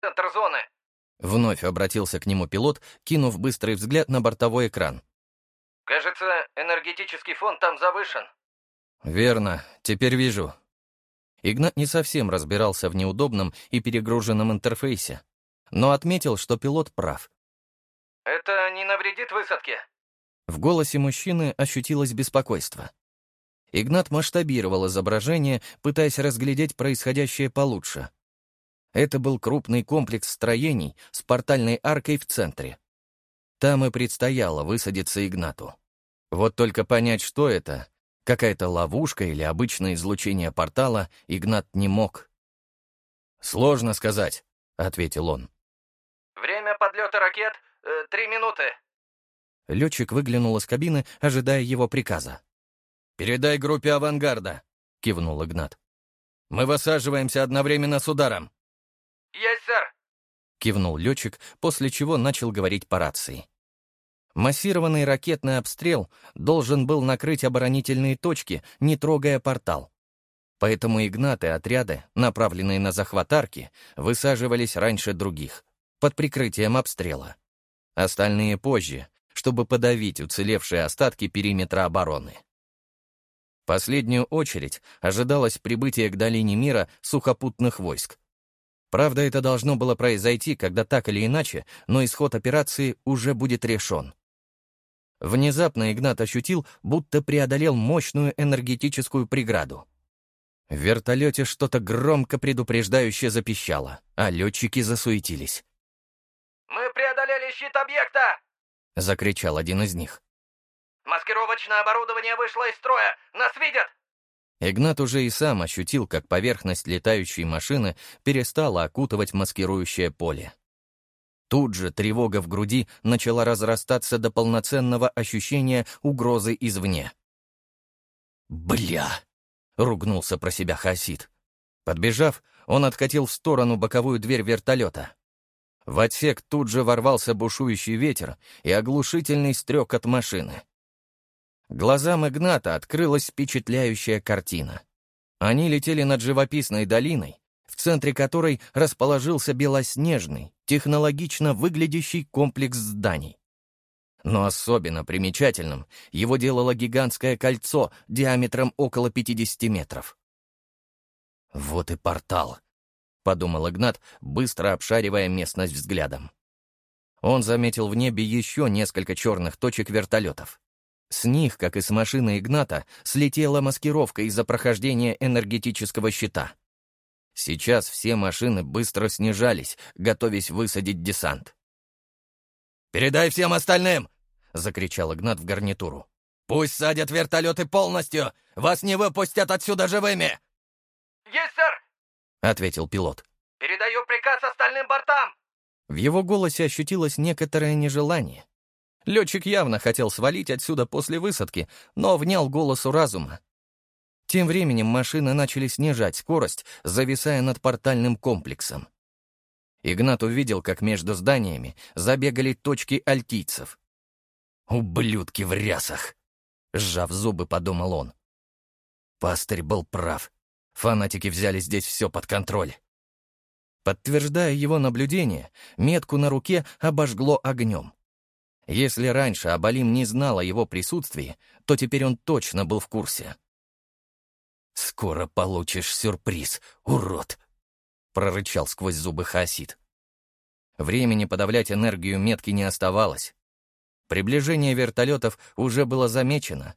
центр зоны!» Вновь обратился к нему пилот, кинув быстрый взгляд на бортовой экран. «Кажется, энергетический фон там завышен». «Верно, теперь вижу». Игнат не совсем разбирался в неудобном и перегруженном интерфейсе, но отметил, что пилот прав. «Это не навредит высадке?» В голосе мужчины ощутилось беспокойство. Игнат масштабировал изображение, пытаясь разглядеть происходящее получше. Это был крупный комплекс строений с портальной аркой в центре. Там и предстояло высадиться Игнату. Вот только понять, что это, какая-то ловушка или обычное излучение портала, Игнат не мог. «Сложно сказать», — ответил он. «Время подлета ракет э, — три минуты». Летчик выглянул из кабины, ожидая его приказа. «Передай группе авангарда», — кивнул Игнат. «Мы высаживаемся одновременно с ударом». «Есть, сэр!» — кивнул летчик, после чего начал говорить по рации. Массированный ракетный обстрел должен был накрыть оборонительные точки, не трогая портал. Поэтому Игнат и отряды, направленные на захват арки, высаживались раньше других, под прикрытием обстрела. Остальные позже, чтобы подавить уцелевшие остатки периметра обороны последнюю очередь ожидалось прибытие к долине мира сухопутных войск. Правда, это должно было произойти, когда так или иначе, но исход операции уже будет решен. Внезапно Игнат ощутил, будто преодолел мощную энергетическую преграду. В вертолете что-то громко предупреждающе запищало, а летчики засуетились. «Мы преодолели щит объекта!» — закричал один из них. Маскировочное оборудование вышло из строя! Нас видят!» Игнат уже и сам ощутил, как поверхность летающей машины перестала окутывать маскирующее поле. Тут же тревога в груди начала разрастаться до полноценного ощущения угрозы извне. «Бля!» — ругнулся про себя Хасид. Подбежав, он откатил в сторону боковую дверь вертолета. В отсек тут же ворвался бушующий ветер и оглушительный стрек от машины. Глазам Игната открылась впечатляющая картина. Они летели над живописной долиной, в центре которой расположился белоснежный, технологично выглядящий комплекс зданий. Но особенно примечательным его делало гигантское кольцо диаметром около 50 метров. «Вот и портал», — подумал Игнат, быстро обшаривая местность взглядом. Он заметил в небе еще несколько черных точек вертолетов. С них, как и с машины Игната, слетела маскировка из-за прохождения энергетического щита. Сейчас все машины быстро снижались, готовясь высадить десант. «Передай всем остальным!» — закричал Игнат в гарнитуру. «Пусть садят вертолеты полностью! Вас не выпустят отсюда живыми!» «Есть, сэр!» — ответил пилот. «Передаю приказ остальным бортам!» В его голосе ощутилось некоторое нежелание. Летчик явно хотел свалить отсюда после высадки, но внял голосу разума. Тем временем машины начали снижать скорость, зависая над портальным комплексом. Игнат увидел, как между зданиями забегали точки альтийцев. «Ублюдки в рясах!» — сжав зубы, подумал он. Пастырь был прав. Фанатики взяли здесь все под контроль. Подтверждая его наблюдение, метку на руке обожгло огнем. Если раньше Абалим не знал о его присутствии, то теперь он точно был в курсе. «Скоро получишь сюрприз, урод!» — прорычал сквозь зубы Хасид. Времени подавлять энергию метки не оставалось. Приближение вертолетов уже было замечено.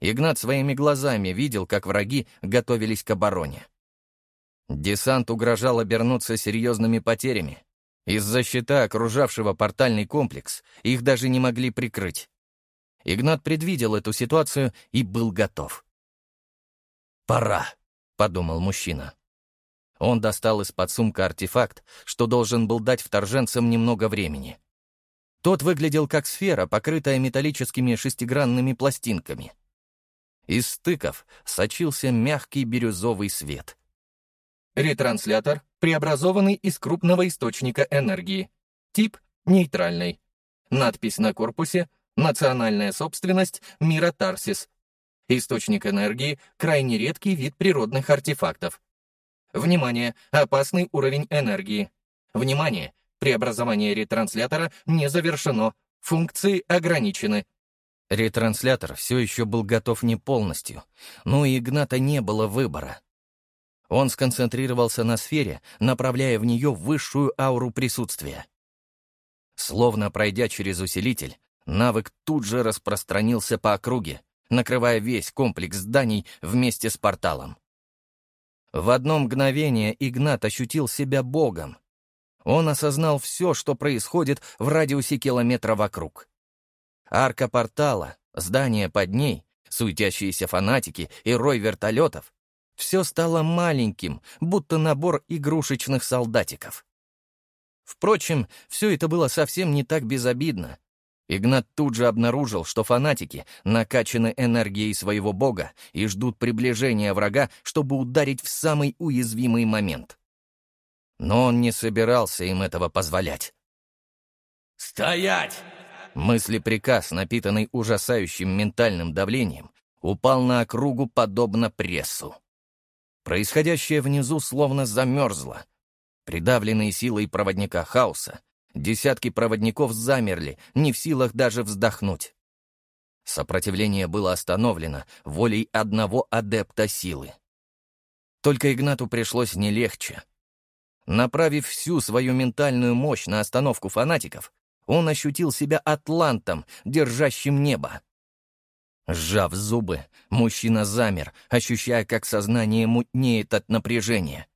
Игнат своими глазами видел, как враги готовились к обороне. Десант угрожал обернуться серьезными потерями. Из-за щита, окружавшего портальный комплекс, их даже не могли прикрыть. Игнат предвидел эту ситуацию и был готов. «Пора», — подумал мужчина. Он достал из-под сумка артефакт, что должен был дать вторженцам немного времени. Тот выглядел как сфера, покрытая металлическими шестигранными пластинками. Из стыков сочился мягкий бирюзовый свет. Ретранслятор, преобразованный из крупного источника энергии. Тип — нейтральный. Надпись на корпусе — «Национальная собственность мира Тарсис». Источник энергии — крайне редкий вид природных артефактов. Внимание! Опасный уровень энергии. Внимание! Преобразование ретранслятора не завершено. Функции ограничены. Ретранслятор все еще был готов не полностью, но у Игната не было выбора. Он сконцентрировался на сфере, направляя в нее высшую ауру присутствия. Словно пройдя через усилитель, навык тут же распространился по округе, накрывая весь комплекс зданий вместе с порталом. В одно мгновение Игнат ощутил себя богом. Он осознал все, что происходит в радиусе километра вокруг. Арка портала, здание под ней, суетящиеся фанатики и рой вертолетов — все стало маленьким, будто набор игрушечных солдатиков. Впрочем, все это было совсем не так безобидно. Игнат тут же обнаружил, что фанатики накачаны энергией своего бога и ждут приближения врага, чтобы ударить в самый уязвимый момент. Но он не собирался им этого позволять. «Стоять!» Мысли приказ, напитанный ужасающим ментальным давлением, упал на округу подобно прессу. Происходящее внизу словно замерзло. Придавленные силой проводника хаоса, десятки проводников замерли, не в силах даже вздохнуть. Сопротивление было остановлено волей одного адепта силы. Только Игнату пришлось не легче. Направив всю свою ментальную мощь на остановку фанатиков, он ощутил себя атлантом, держащим небо. Сжав зубы, мужчина замер, ощущая, как сознание мутнеет от напряжения.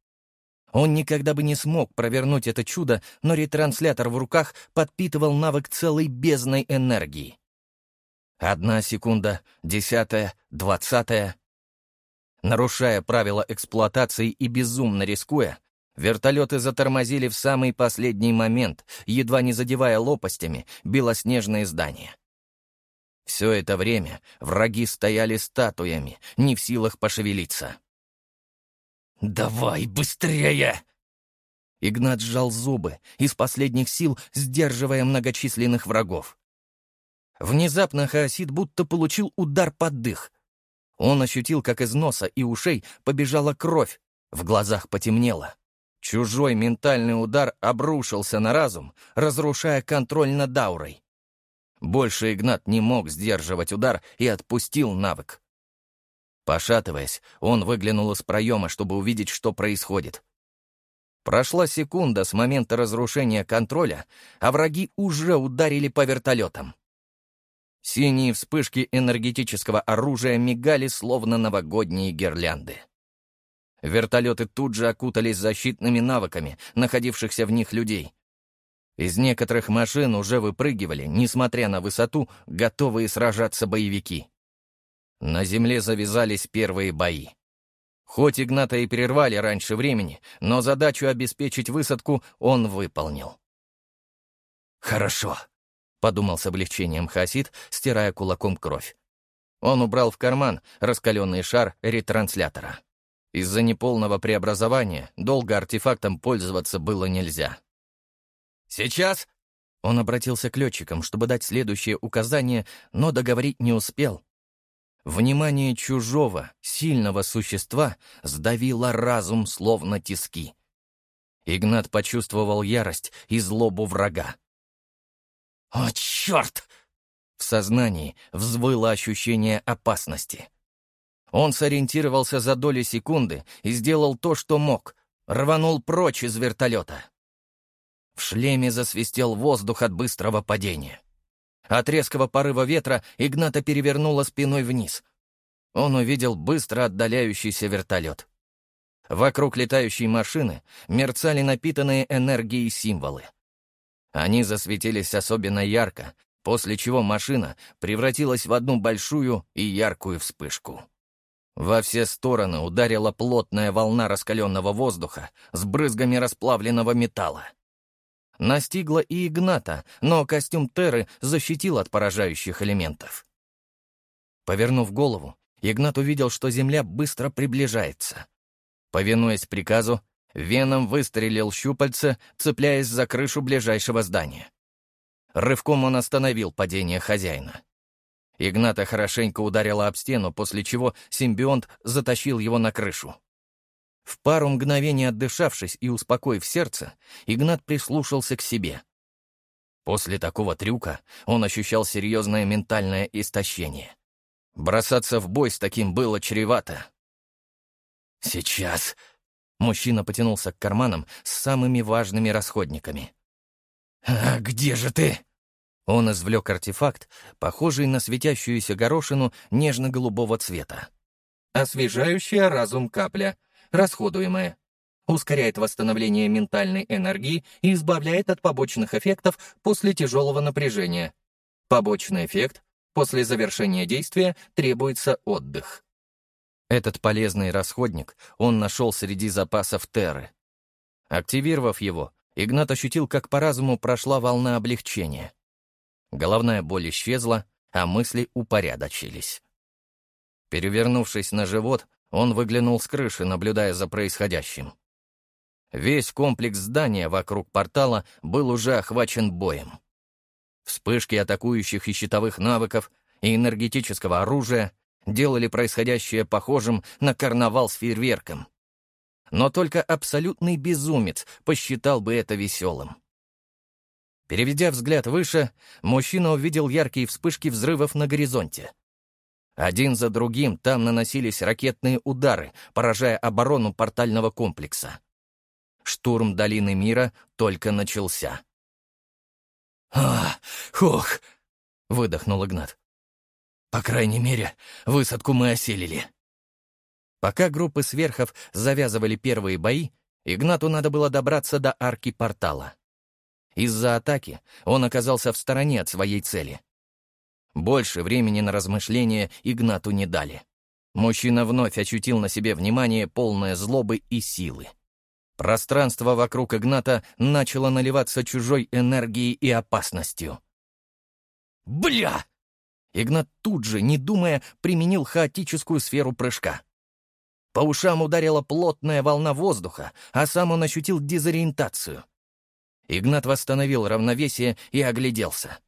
Он никогда бы не смог провернуть это чудо, но ретранслятор в руках подпитывал навык целой бездной энергии. Одна секунда, десятая, двадцатая. Нарушая правила эксплуатации и безумно рискуя, Вертолеты затормозили в самый последний момент, едва не задевая лопастями белоснежные здания. Все это время враги стояли статуями, не в силах пошевелиться. «Давай, быстрее!» Игнат сжал зубы, из последних сил сдерживая многочисленных врагов. Внезапно Хаосид будто получил удар под дых. Он ощутил, как из носа и ушей побежала кровь, в глазах потемнело. Чужой ментальный удар обрушился на разум, разрушая контроль над Даурой. Больше Игнат не мог сдерживать удар и отпустил навык. Пошатываясь, он выглянул из проема, чтобы увидеть, что происходит. Прошла секунда с момента разрушения контроля, а враги уже ударили по вертолетам. Синие вспышки энергетического оружия мигали, словно новогодние гирлянды. Вертолеты тут же окутались защитными навыками, находившихся в них людей. Из некоторых машин уже выпрыгивали, несмотря на высоту, готовые сражаться боевики. На земле завязались первые бои. Хоть Игната и прервали раньше времени, но задачу обеспечить высадку он выполнил. «Хорошо», — подумал с облегчением Хасид, стирая кулаком кровь. Он убрал в карман раскаленный шар ретранслятора. Из-за неполного преобразования долго артефактом пользоваться было нельзя. «Сейчас!» Он обратился к летчикам, чтобы дать следующее указание, но договорить не успел. Внимание чужого, сильного существа сдавило разум, словно тиски. Игнат почувствовал ярость и злобу врага. «О, черт!» В сознании взвыло ощущение опасности. Он сориентировался за доли секунды и сделал то, что мог. Рванул прочь из вертолета. В шлеме засвистел воздух от быстрого падения. От резкого порыва ветра Игната перевернула спиной вниз. Он увидел быстро отдаляющийся вертолет. Вокруг летающей машины мерцали напитанные энергией символы. Они засветились особенно ярко, после чего машина превратилась в одну большую и яркую вспышку. Во все стороны ударила плотная волна раскаленного воздуха с брызгами расплавленного металла. Настигла и Игната, но костюм Терры защитил от поражающих элементов. Повернув голову, Игнат увидел, что земля быстро приближается. Повинуясь приказу, Веном выстрелил щупальца, цепляясь за крышу ближайшего здания. Рывком он остановил падение хозяина. Игната хорошенько ударила об стену, после чего симбионт затащил его на крышу. В пару мгновений отдышавшись и успокоив сердце, Игнат прислушался к себе. После такого трюка он ощущал серьезное ментальное истощение. Бросаться в бой с таким было чревато. «Сейчас!» Мужчина потянулся к карманам с самыми важными расходниками. «А где же ты?» Он извлек артефакт, похожий на светящуюся горошину нежно-голубого цвета. Освежающая разум капля, расходуемая. Ускоряет восстановление ментальной энергии и избавляет от побочных эффектов после тяжелого напряжения. Побочный эффект — после завершения действия требуется отдых. Этот полезный расходник он нашел среди запасов Терры. Активировав его, Игнат ощутил, как по разуму прошла волна облегчения. Головная боль исчезла, а мысли упорядочились. Перевернувшись на живот, он выглянул с крыши, наблюдая за происходящим. Весь комплекс здания вокруг портала был уже охвачен боем. Вспышки атакующих и щитовых навыков и энергетического оружия делали происходящее похожим на карнавал с фейерверком. Но только абсолютный безумец посчитал бы это веселым. Переведя взгляд выше, мужчина увидел яркие вспышки взрывов на горизонте. Один за другим там наносились ракетные удары, поражая оборону портального комплекса. Штурм Долины Мира только начался. «А, хух!» — выдохнул Игнат. «По крайней мере, высадку мы осилили». Пока группы сверхов завязывали первые бои, Игнату надо было добраться до арки портала. Из-за атаки он оказался в стороне от своей цели. Больше времени на размышления Игнату не дали. Мужчина вновь ощутил на себе внимание, полное злобы и силы. Пространство вокруг Игната начало наливаться чужой энергией и опасностью. «Бля!» Игнат тут же, не думая, применил хаотическую сферу прыжка. По ушам ударила плотная волна воздуха, а сам он ощутил дезориентацию. Игнат восстановил равновесие и огляделся.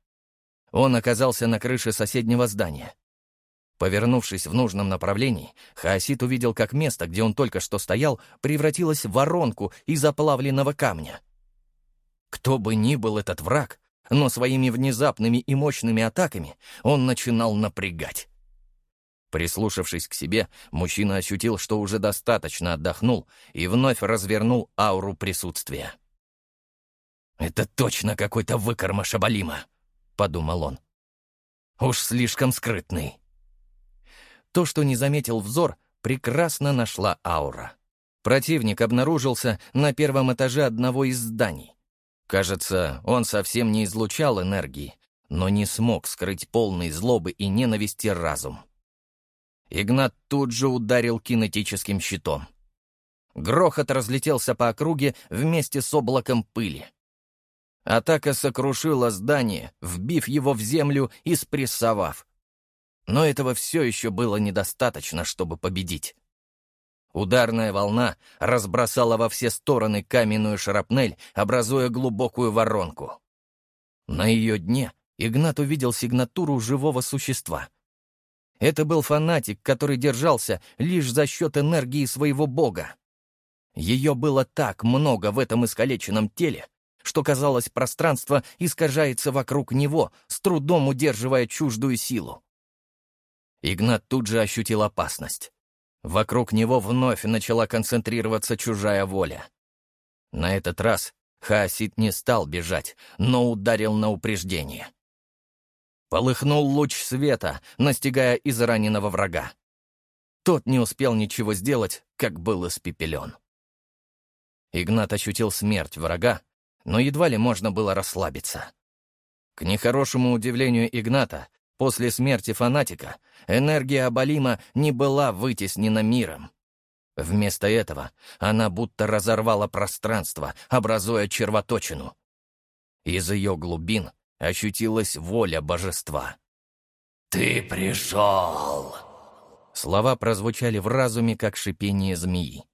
Он оказался на крыше соседнего здания. Повернувшись в нужном направлении, Хаосит увидел, как место, где он только что стоял, превратилось в воронку из оплавленного камня. Кто бы ни был этот враг, но своими внезапными и мощными атаками он начинал напрягать. Прислушавшись к себе, мужчина ощутил, что уже достаточно отдохнул и вновь развернул ауру присутствия. «Это точно какой-то выкорма Шабалима», — подумал он. «Уж слишком скрытный». То, что не заметил взор, прекрасно нашла аура. Противник обнаружился на первом этаже одного из зданий. Кажется, он совсем не излучал энергии, но не смог скрыть полный злобы и ненависти разум. Игнат тут же ударил кинетическим щитом. Грохот разлетелся по округе вместе с облаком пыли. Атака сокрушила здание, вбив его в землю и спрессовав. Но этого все еще было недостаточно, чтобы победить. Ударная волна разбросала во все стороны каменную шарапнель, образуя глубокую воронку. На ее дне Игнат увидел сигнатуру живого существа. Это был фанатик, который держался лишь за счет энергии своего бога. Ее было так много в этом искалеченном теле, что, казалось, пространство искажается вокруг него, с трудом удерживая чуждую силу. Игнат тут же ощутил опасность. Вокруг него вновь начала концентрироваться чужая воля. На этот раз Хаосит не стал бежать, но ударил на упреждение. Полыхнул луч света, настигая израненного врага. Тот не успел ничего сделать, как был испепелен. Игнат ощутил смерть врага, но едва ли можно было расслабиться. К нехорошему удивлению Игната, После смерти фанатика энергия Абалима не была вытеснена миром. Вместо этого она будто разорвала пространство, образуя червоточину. Из ее глубин ощутилась воля божества. «Ты пришел!» Слова прозвучали в разуме, как шипение змеи.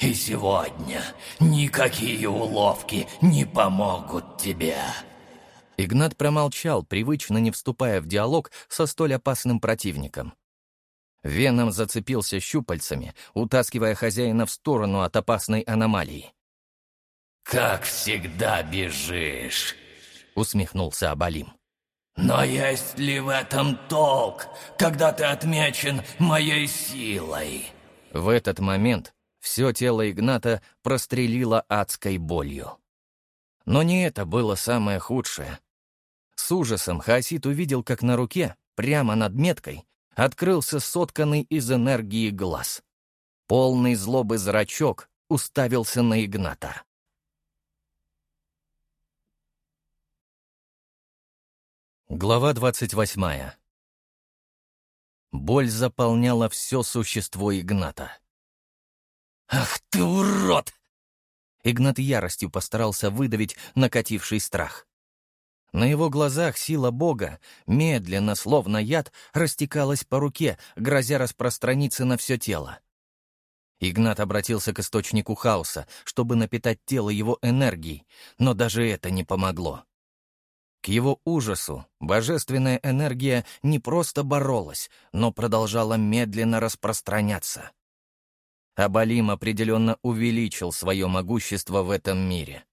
«И сегодня никакие уловки не помогут тебе!» Игнат промолчал, привычно не вступая в диалог со столь опасным противником. Веном зацепился щупальцами, утаскивая хозяина в сторону от опасной аномалии. «Как всегда бежишь», — усмехнулся Абалим. «Но есть ли в этом толк, когда ты отмечен моей силой?» В этот момент все тело Игната прострелило адской болью. Но не это было самое худшее. С ужасом Хаосит увидел, как на руке, прямо над меткой, открылся сотканный из энергии глаз. Полный злобы зрачок уставился на Игната. Глава двадцать восьмая. Боль заполняла все существо Игната. «Ах ты урод!» Игнат яростью постарался выдавить накативший страх. На его глазах сила Бога, медленно, словно яд, растекалась по руке, грозя распространиться на все тело. Игнат обратился к источнику хаоса, чтобы напитать тело его энергией, но даже это не помогло. К его ужасу божественная энергия не просто боролась, но продолжала медленно распространяться. Абалим определенно увеличил свое могущество в этом мире.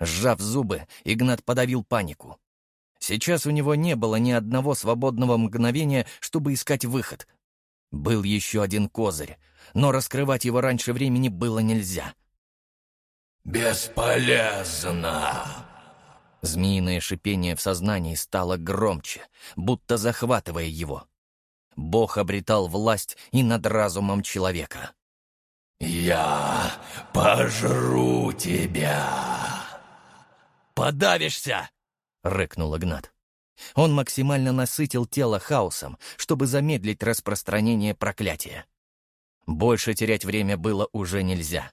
Сжав зубы, Игнат подавил панику. Сейчас у него не было ни одного свободного мгновения, чтобы искать выход. Был еще один козырь, но раскрывать его раньше времени было нельзя. «Бесполезно!» Змеиное шипение в сознании стало громче, будто захватывая его. Бог обретал власть и над разумом человека. «Я пожру тебя!» «Подавишься!» — рыкнул Игнат. Он максимально насытил тело хаосом, чтобы замедлить распространение проклятия. Больше терять время было уже нельзя.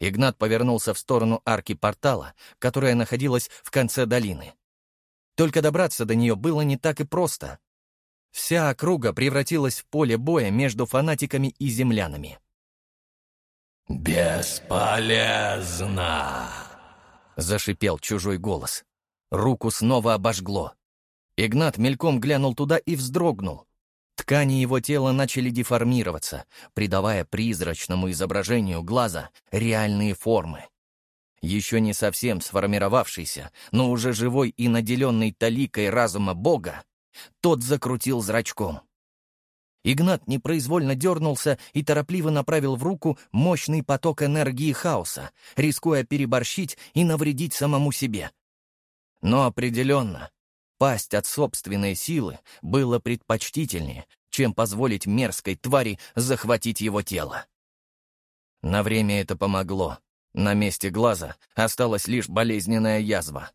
Игнат повернулся в сторону арки портала, которая находилась в конце долины. Только добраться до нее было не так и просто. Вся округа превратилась в поле боя между фанатиками и землянами. «Бесполезно!» — зашипел чужой голос. Руку снова обожгло. Игнат мельком глянул туда и вздрогнул. Ткани его тела начали деформироваться, придавая призрачному изображению глаза реальные формы. Еще не совсем сформировавшийся, но уже живой и наделенный таликой разума Бога, тот закрутил зрачком. Игнат непроизвольно дернулся и торопливо направил в руку мощный поток энергии хаоса, рискуя переборщить и навредить самому себе. Но определенно, Пасть от собственной силы было предпочтительнее, чем позволить мерзкой твари захватить его тело. На время это помогло. На месте глаза осталась лишь болезненная язва.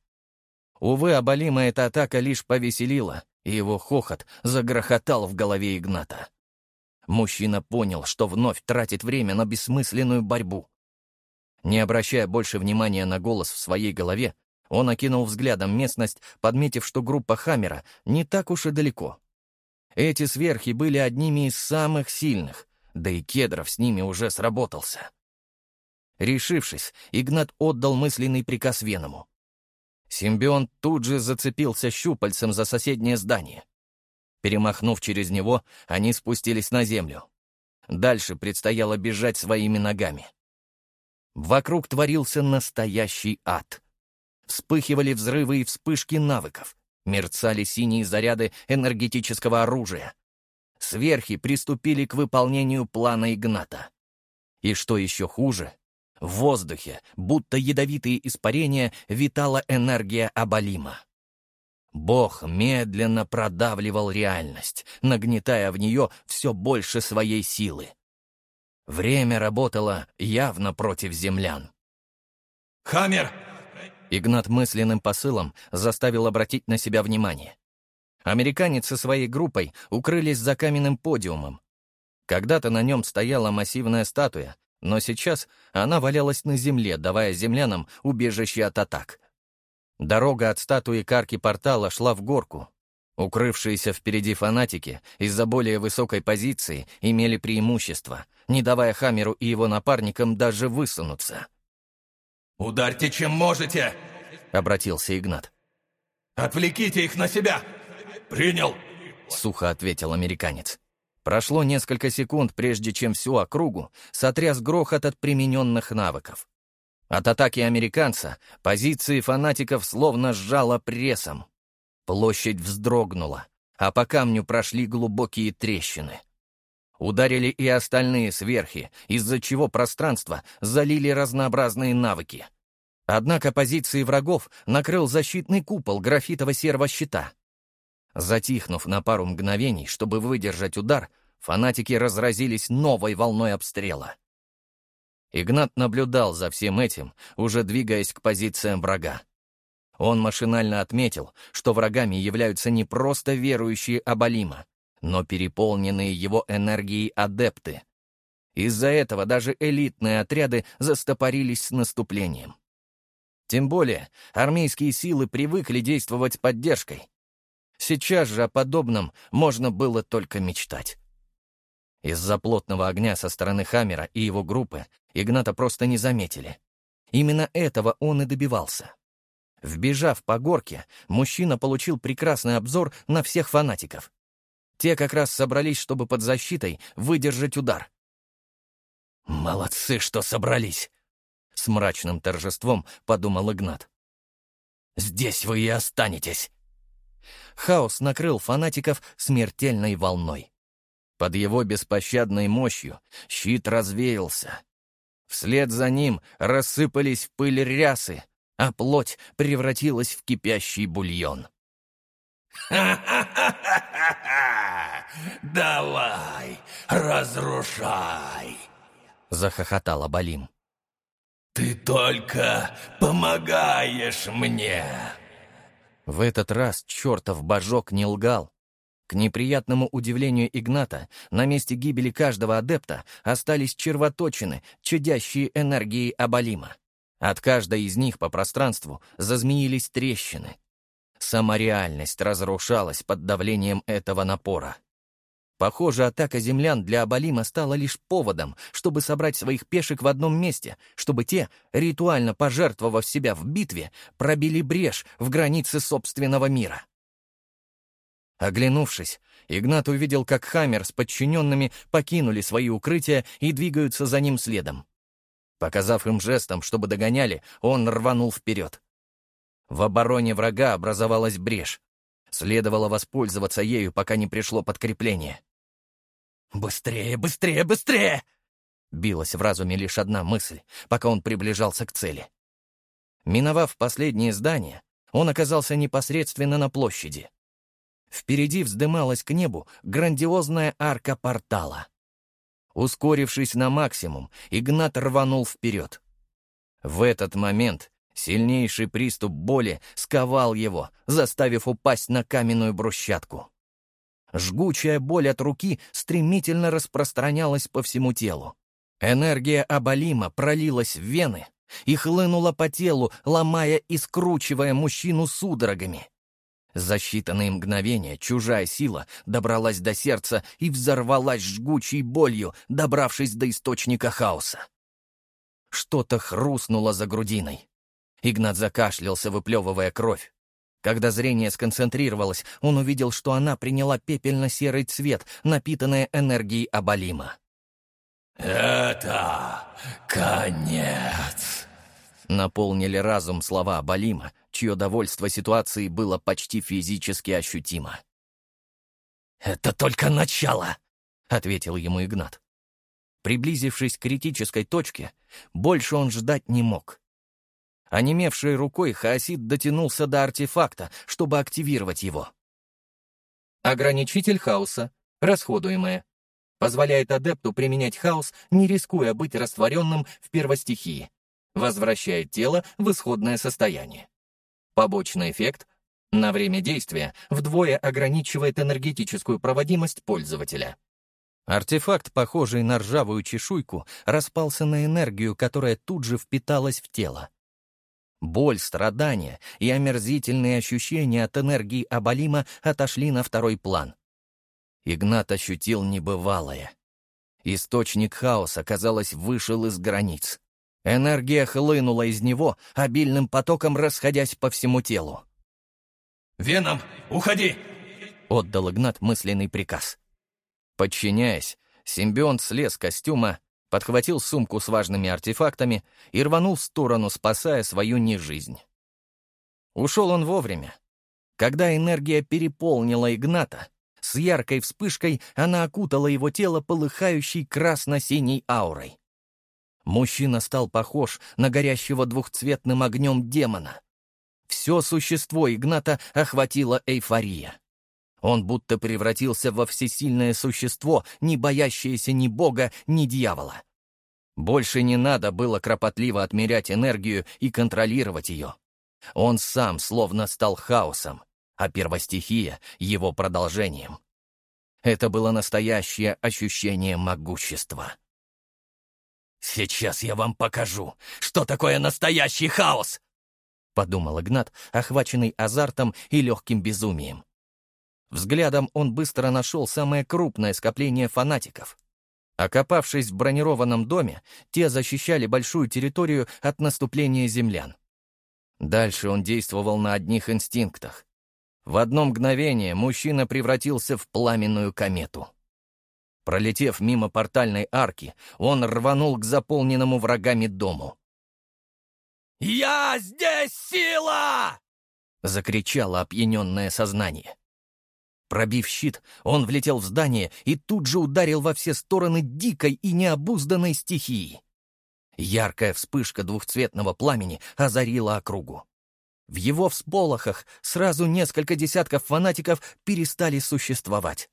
Увы, оболима эта атака лишь повеселила, и его хохот загрохотал в голове Игната. Мужчина понял, что вновь тратит время на бессмысленную борьбу. Не обращая больше внимания на голос в своей голове, он окинул взглядом местность, подметив, что группа Хаммера не так уж и далеко. Эти сверхи были одними из самых сильных, да и Кедров с ними уже сработался. Решившись, Игнат отдал мысленный приказ Веному. Симбион тут же зацепился щупальцем за соседнее здание. Перемахнув через него, они спустились на землю. Дальше предстояло бежать своими ногами. Вокруг творился настоящий ад — Вспыхивали взрывы и вспышки навыков. Мерцали синие заряды энергетического оружия. Сверхи приступили к выполнению плана Игната. И что еще хуже, в воздухе, будто ядовитые испарения, витала энергия Абалима. Бог медленно продавливал реальность, нагнетая в нее все больше своей силы. Время работало явно против землян. «Хаммер, Игнат мысленным посылом заставил обратить на себя внимание. Американец со своей группой укрылись за каменным подиумом. Когда-то на нем стояла массивная статуя, но сейчас она валялась на земле, давая землянам убежище от атак. Дорога от статуи к арке портала шла в горку. Укрывшиеся впереди фанатики из-за более высокой позиции имели преимущество, не давая Хамеру и его напарникам даже высунуться. «Ударьте, чем можете!» — обратился Игнат. «Отвлеките их на себя! Принял!» — сухо ответил американец. Прошло несколько секунд, прежде чем всю округу сотряс грохот от примененных навыков. От атаки американца позиции фанатиков словно сжало прессом. Площадь вздрогнула, а по камню прошли глубокие трещины. Ударили и остальные сверхи, из-за чего пространство залили разнообразные навыки. Однако позиции врагов накрыл защитный купол графитово-серого щита. Затихнув на пару мгновений, чтобы выдержать удар, фанатики разразились новой волной обстрела. Игнат наблюдал за всем этим, уже двигаясь к позициям врага. Он машинально отметил, что врагами являются не просто верующие Абалима, но переполненные его энергией адепты. Из-за этого даже элитные отряды застопорились с наступлением. Тем более, армейские силы привыкли действовать поддержкой. Сейчас же о подобном можно было только мечтать. Из-за плотного огня со стороны Хаммера и его группы Игната просто не заметили. Именно этого он и добивался. Вбежав по горке, мужчина получил прекрасный обзор на всех фанатиков. Те как раз собрались, чтобы под защитой выдержать удар. «Молодцы, что собрались!» — с мрачным торжеством подумал Игнат. «Здесь вы и останетесь!» Хаос накрыл фанатиков смертельной волной. Под его беспощадной мощью щит развеялся. Вслед за ним рассыпались в пыль рясы, а плоть превратилась в кипящий бульон. «Ха-ха-ха-ха! Давай, разрушай!» — захохотал Абалим. «Ты только помогаешь мне!» В этот раз чертов божок не лгал. К неприятному удивлению Игната, на месте гибели каждого адепта остались червоточины, чадящие энергией Абалима. От каждой из них по пространству зазмеились трещины. Сама реальность разрушалась под давлением этого напора. Похоже, атака землян для Абалима стала лишь поводом, чтобы собрать своих пешек в одном месте, чтобы те, ритуально пожертвовав себя в битве, пробили брешь в границе собственного мира. Оглянувшись, Игнат увидел, как Хаммер с подчиненными покинули свои укрытия и двигаются за ним следом. Показав им жестом, чтобы догоняли, он рванул вперед. В обороне врага образовалась брешь. Следовало воспользоваться ею, пока не пришло подкрепление. «Быстрее, быстрее, быстрее!» Билась в разуме лишь одна мысль, пока он приближался к цели. Миновав последнее здание, он оказался непосредственно на площади. Впереди вздымалась к небу грандиозная арка портала. Ускорившись на максимум, Игнат рванул вперед. В этот момент сильнейший приступ боли сковал его, заставив упасть на каменную брусчатку. Жгучая боль от руки стремительно распространялась по всему телу. Энергия Абалима пролилась в вены и хлынула по телу, ломая и скручивая мужчину судорогами. За считанные мгновения чужая сила добралась до сердца и взорвалась жгучей болью, добравшись до источника хаоса. Что-то хрустнуло за грудиной. Игнат закашлялся, выплевывая кровь. Когда зрение сконцентрировалось, он увидел, что она приняла пепельно-серый цвет, напитанная энергией Абалима. «Это конец!» Наполнили разум слова Абалима, чье довольство ситуацией было почти физически ощутимо. «Это только начало!» — ответил ему Игнат. Приблизившись к критической точке, больше он ждать не мог. Онемевшей рукой Хаосид дотянулся до артефакта, чтобы активировать его. Ограничитель хаоса, расходуемое, позволяет адепту применять хаос, не рискуя быть растворенным в первостихии. Возвращает тело в исходное состояние. Побочный эффект — на время действия вдвое ограничивает энергетическую проводимость пользователя. Артефакт, похожий на ржавую чешуйку, распался на энергию, которая тут же впиталась в тело. Боль, страдания и омерзительные ощущения от энергии Абалима отошли на второй план. Игнат ощутил небывалое. Источник хаоса, казалось, вышел из границ. Энергия хлынула из него, обильным потоком расходясь по всему телу. «Веном, уходи!» — отдал Игнат мысленный приказ. Подчиняясь, симбионт слез костюма, подхватил сумку с важными артефактами и рванул в сторону, спасая свою нежизнь. Ушел он вовремя. Когда энергия переполнила Игната, с яркой вспышкой она окутала его тело полыхающей красно-синей аурой. Мужчина стал похож на горящего двухцветным огнем демона. Все существо Игната охватила эйфория. Он будто превратился во всесильное существо, не боящееся ни бога, ни дьявола. Больше не надо было кропотливо отмерять энергию и контролировать ее. Он сам словно стал хаосом, а первостихия — его продолжением. Это было настоящее ощущение могущества. «Сейчас я вам покажу, что такое настоящий хаос!» — подумал Игнат, охваченный азартом и легким безумием. Взглядом он быстро нашел самое крупное скопление фанатиков. Окопавшись в бронированном доме, те защищали большую территорию от наступления землян. Дальше он действовал на одних инстинктах. В одно мгновение мужчина превратился в пламенную комету. Пролетев мимо портальной арки, он рванул к заполненному врагами дому. «Я здесь сила!» — закричало опьяненное сознание. Пробив щит, он влетел в здание и тут же ударил во все стороны дикой и необузданной стихии. Яркая вспышка двухцветного пламени озарила округу. В его всполохах сразу несколько десятков фанатиков перестали существовать.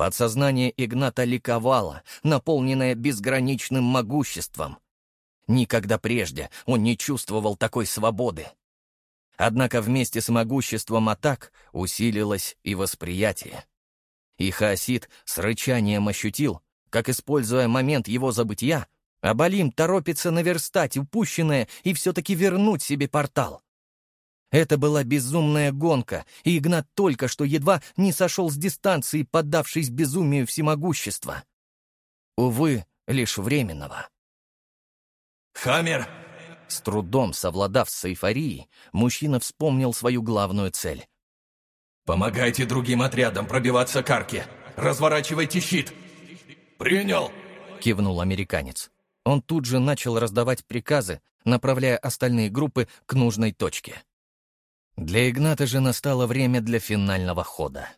Подсознание Игната ликовало, наполненное безграничным могуществом. Никогда прежде он не чувствовал такой свободы. Однако вместе с могуществом атак усилилось и восприятие. И Хаосид с рычанием ощутил, как, используя момент его забытия, Абалим торопится наверстать упущенное и все-таки вернуть себе портал. Это была безумная гонка, и Игнат только что едва не сошел с дистанции, поддавшись безумию всемогущества. Увы, лишь временного. «Хаммер, с трудом совладав с эйфорией, мужчина вспомнил свою главную цель. «Помогайте другим отрядам пробиваться к арке! Разворачивайте щит!» «Принял!» — кивнул американец. Он тут же начал раздавать приказы, направляя остальные группы к нужной точке. Для Игната же настало время для финального хода.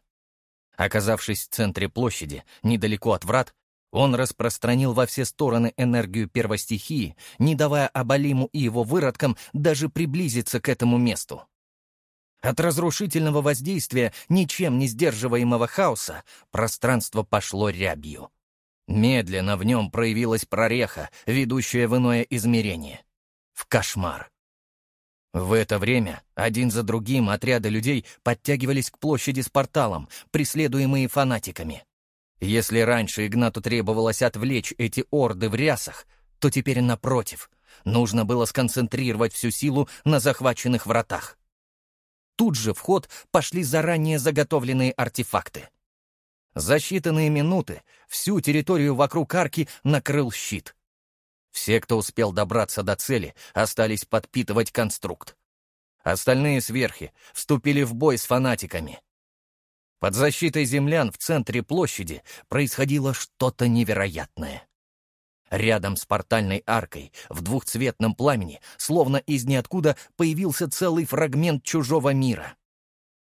Оказавшись в центре площади, недалеко от врат, он распространил во все стороны энергию первостихии, не давая Абалиму и его выродкам даже приблизиться к этому месту. От разрушительного воздействия ничем не сдерживаемого хаоса пространство пошло рябью. Медленно в нем проявилась прореха, ведущая в иное измерение. В кошмар. В это время один за другим отряды людей подтягивались к площади с порталом, преследуемые фанатиками. Если раньше Игнату требовалось отвлечь эти орды в рясах, то теперь, напротив, нужно было сконцентрировать всю силу на захваченных вратах. Тут же в ход пошли заранее заготовленные артефакты. За считанные минуты всю территорию вокруг арки накрыл щит. Все, кто успел добраться до цели, остались подпитывать конструкт. Остальные сверхи вступили в бой с фанатиками. Под защитой землян в центре площади происходило что-то невероятное. Рядом с портальной аркой, в двухцветном пламени, словно из ниоткуда появился целый фрагмент чужого мира.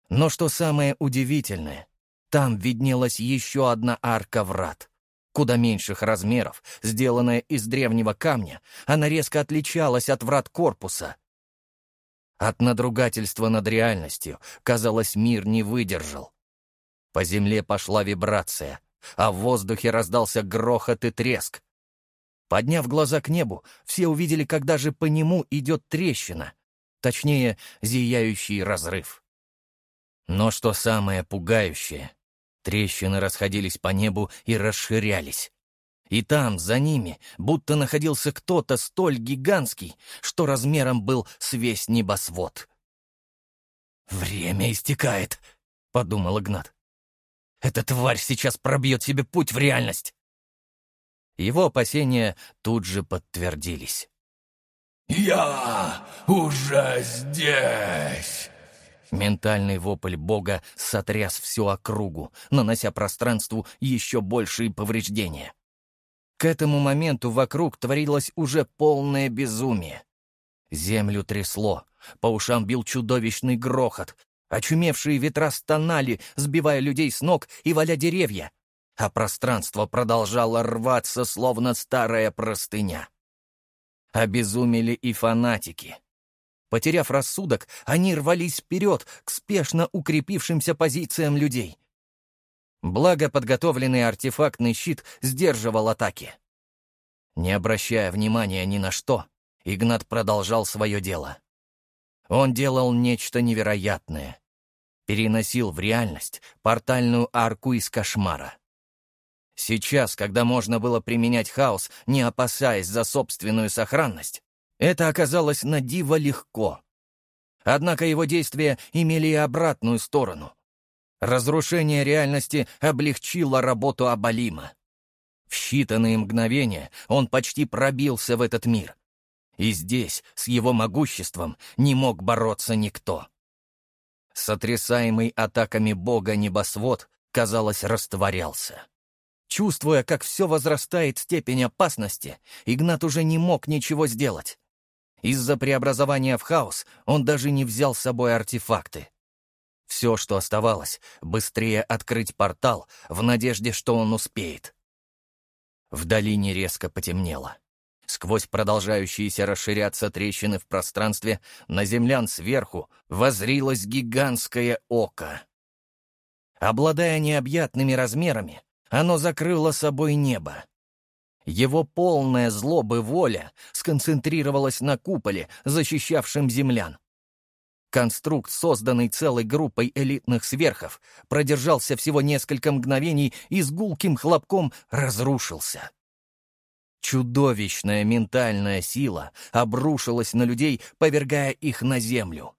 Но что самое удивительное, там виднелась еще одна арка врат. Куда меньших размеров, сделанная из древнего камня, она резко отличалась от врат корпуса. От надругательства над реальностью, казалось, мир не выдержал. По земле пошла вибрация, а в воздухе раздался грохот и треск. Подняв глаза к небу, все увидели, как даже по нему идет трещина, точнее, зияющий разрыв. Но что самое пугающее, трещины расходились по небу и расширялись. И там, за ними, будто находился кто-то столь гигантский, что размером был с весь небосвод. «Время истекает», — подумал Игнат. Эта тварь сейчас пробьет себе путь в реальность. Его опасения тут же подтвердились. «Я уже здесь!» Ментальный вопль бога сотряс всю округу, нанося пространству еще большие повреждения. К этому моменту вокруг творилось уже полное безумие. Землю трясло, по ушам бил чудовищный грохот, очумевшие ветра стонали, сбивая людей с ног и валя деревья, а пространство продолжало рваться, словно старая простыня. Обезумели и фанатики. Потеряв рассудок, они рвались вперед к спешно укрепившимся позициям людей. Благо подготовленный артефактный щит сдерживал атаки. Не обращая внимания ни на что, Игнат продолжал свое дело. Он делал нечто невероятное. Переносил в реальность портальную арку из кошмара. Сейчас, когда можно было применять хаос, не опасаясь за собственную сохранность, это оказалось на диво легко. Однако его действия имели и обратную сторону. Разрушение реальности облегчило работу Абалима. В считанные мгновения он почти пробился в этот мир. И здесь, с его могуществом, не мог бороться никто. Сотрясаемый атаками бога небосвод, казалось, растворялся. Чувствуя, как все возрастает степень опасности, Игнат уже не мог ничего сделать. Из-за преобразования в хаос он даже не взял с собой артефакты. Все, что оставалось, быстрее открыть портал в надежде, что он успеет. В долине резко потемнело. Сквозь продолжающиеся расширяться трещины в пространстве на землян сверху возрилось гигантское око. Обладая необъятными размерами, оно закрыло собой небо. Его полная злобы воля сконцентрировалась на куполе, защищавшем землян. Конструкт, созданный целой группой элитных сверхов, продержался всего несколько мгновений и с гулким хлопком разрушился. Чудовищная ментальная сила обрушилась на людей, повергая их на землю.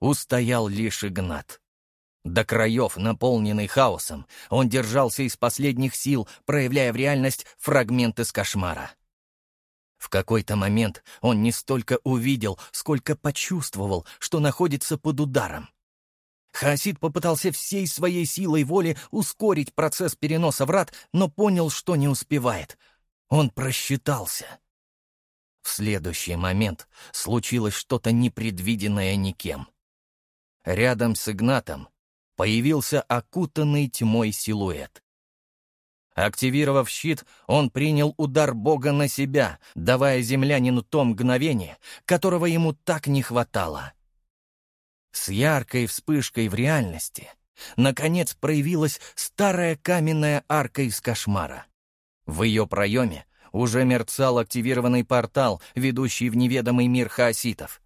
Устоял лишь Игнат. До краев, наполненный хаосом, он держался из последних сил, проявляя в реальность фрагменты с кошмара. В какой-то момент он не столько увидел, сколько почувствовал, что находится под ударом. Хаосид попытался всей своей силой воли ускорить процесс переноса врат, но понял, что не успевает. Он просчитался. В следующий момент случилось что-то непредвиденное никем. Рядом с Игнатом появился окутанный тьмой силуэт. Активировав щит, он принял удар Бога на себя, давая землянину то мгновение, которого ему так не хватало. С яркой вспышкой в реальности, наконец, проявилась старая каменная арка из кошмара. В ее проеме уже мерцал активированный портал, ведущий в неведомый мир хаоситов —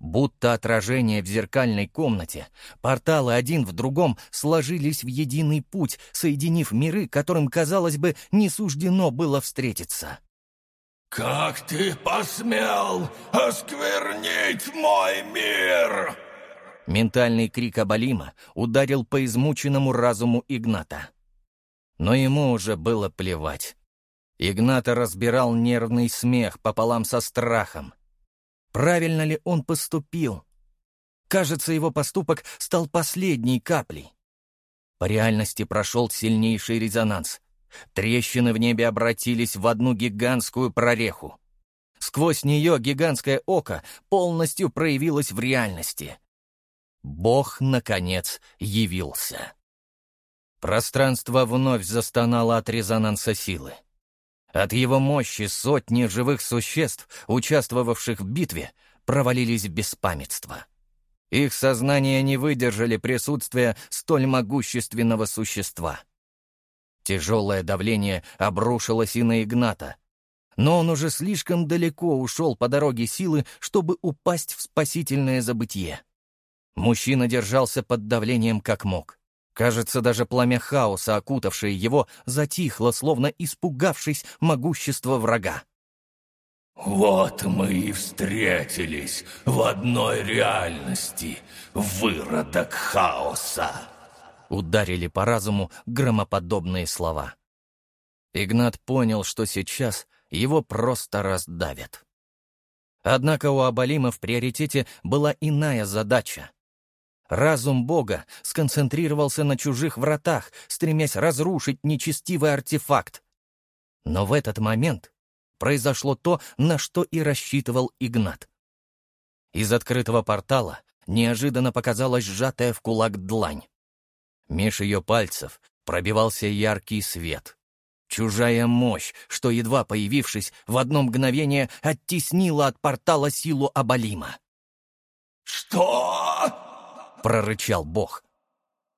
Будто отражение в зеркальной комнате, порталы один в другом сложились в единый путь, соединив миры, которым, казалось бы, не суждено было встретиться. «Как ты посмел осквернить мой мир?» Ментальный крик Абалима ударил по измученному разуму Игната. Но ему уже было плевать. Игната разбирал нервный смех пополам со страхом. Правильно ли он поступил? Кажется, его поступок стал последней каплей. По реальности прошел сильнейший резонанс. Трещины в небе обратились в одну гигантскую прореху. Сквозь нее гигантское око полностью проявилось в реальности. Бог, наконец, явился. Пространство вновь застонало от резонанса силы. От его мощи сотни живых существ, участвовавших в битве, провалились в беспамятство. Их сознания не выдержали присутствия столь могущественного существа. Тяжелое давление обрушилось и на Игната, но он уже слишком далеко ушел по дороге силы, чтобы упасть в спасительное забытье. Мужчина держался под давлением как мог. Кажется, даже пламя хаоса, окутавшее его, затихло, словно испугавшись могущества врага. «Вот мы и встретились в одной реальности, выродок хаоса!» Ударили по разуму громоподобные слова. Игнат понял, что сейчас его просто раздавят. Однако у Абалима в приоритете была иная задача Разум Бога сконцентрировался на чужих вратах, стремясь разрушить нечестивый артефакт. Но в этот момент произошло то, на что и рассчитывал Игнат. Из открытого портала неожиданно показалась сжатая в кулак длань. Меж ее пальцев пробивался яркий свет. Чужая мощь, что, едва появившись, в одно мгновение оттеснила от портала силу Абалима. «Что?» — прорычал бог.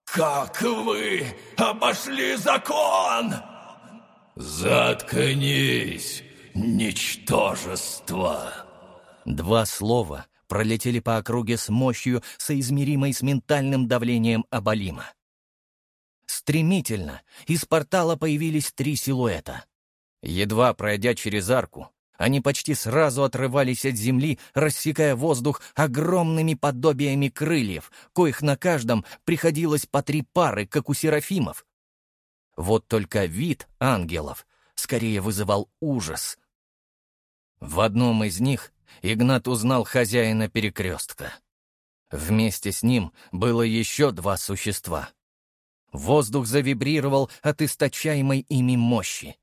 «Как вы обошли закон?» «Заткнись, ничтожество!» Два слова пролетели по округе с мощью, соизмеримой с ментальным давлением Абалима. Стремительно из портала появились три силуэта. Едва пройдя через арку, они почти сразу отрывались от земли, рассекая воздух огромными подобиями крыльев, коих на каждом приходилось по три пары, как у серафимов. Вот только вид ангелов скорее вызывал ужас. В одном из них Игнат узнал хозяина перекрестка. Вместе с ним было еще два существа. Воздух завибрировал от источаемой ими мощи.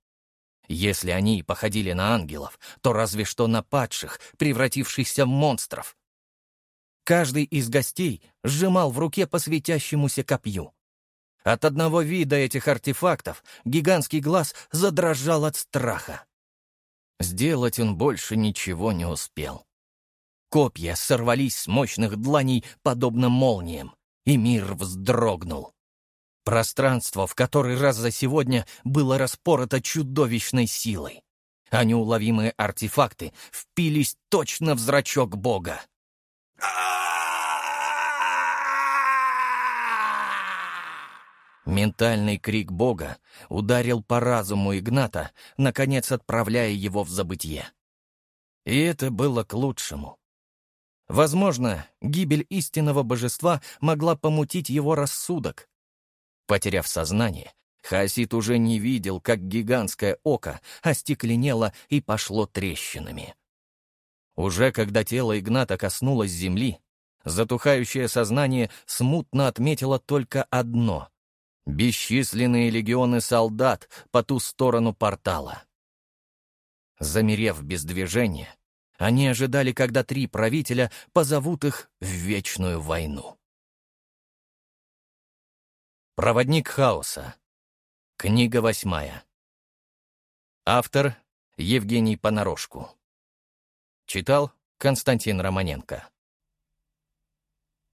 Если они походили на ангелов, то разве что на падших, превратившихся в монстров. Каждый из гостей сжимал в руке по светящемуся копью. От одного вида этих артефактов гигантский глаз задрожал от страха. Сделать он больше ничего не успел. Копья сорвались с мощных дланей, подобно молниям, и мир вздрогнул. Пространство в который раз за сегодня было распорото чудовищной силой, а неуловимые артефакты впились точно в зрачок Бога. Ментальный крик Бога ударил по разуму Игната, наконец отправляя его в забытье. И это было к лучшему. Возможно, гибель истинного божества могла помутить его рассудок, Потеряв сознание, Хасид уже не видел, как гигантское око остекленело и пошло трещинами. Уже когда тело Игната коснулось земли, затухающее сознание смутно отметило только одно — бесчисленные легионы солдат по ту сторону портала. Замерев без движения, они ожидали, когда три правителя позовут их в вечную войну. Проводник хаоса. Книга восьмая. Автор Евгений Понарошку. Читал Константин Романенко.